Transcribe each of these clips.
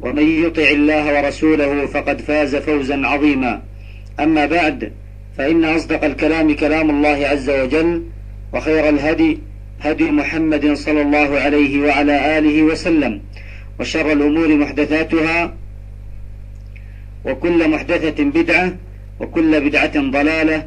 ومن يطع الله ورسوله فقد فاز فوزا عظيما أما بعد فإن أصدق الكلام كلام الله عز وجل وخير الهدي هدي محمد صلى الله عليه وعلى آله وسلم وشر الأمور محدثاتها وكل محدثة بدعة وكل بدعة ضلالة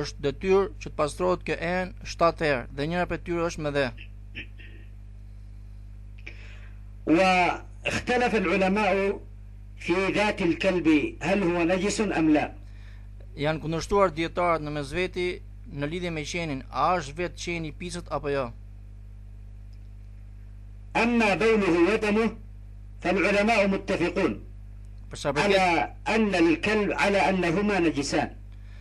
është detyrë që të pastrohet kjo enë shtatë herë dhe njëra prej tyre është me dhe. Wa ikhtalaf al-ulama fi dhat al-kalb hal huwa najis am la. Janë kundërshtuar dijetarët në mes veti në lidhje me qenin, a është vetë qeni i pisët apo jo? Amma bawluhu wa damuhu fal-ulama muttafiqun. Për sa i përket ala an al-kalb ala anhuma najisan.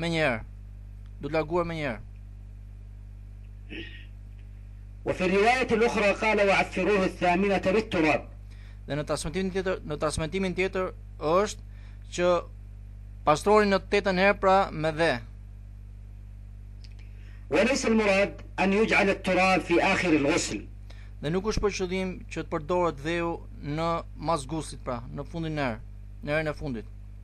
menjëherë duhet larguar menjëherë wa fi riwayat al-ukhra qala wa afiruhu ath-thaminata bit-turab dhe në transmetimin tjetër në transmetimin tjetër është që pastroni në të tetën herë pra me dhe wa laysa al-murad an yuj'al at-turab fi akhir al-ghusl dhe nuk është për qëllim që të përdoret dheu në mas guslit pra në fundin e herë në herën e fundit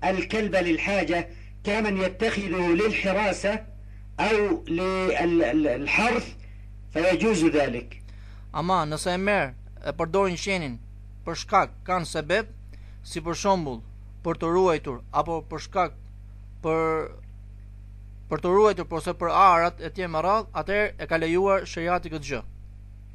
Al kelbe lil haje kamen jetekhidhuhu lil hirase au li al harth fe jejuzu dhalik. Ama nëse e merr e përdorin qenin për shkak kanë sebeb, si për shembull për të ruajtur apo për shkak për për të ruajtur ose për arat e tjera me radhë, atëherë e ka lejuar sheriati këtë gjë.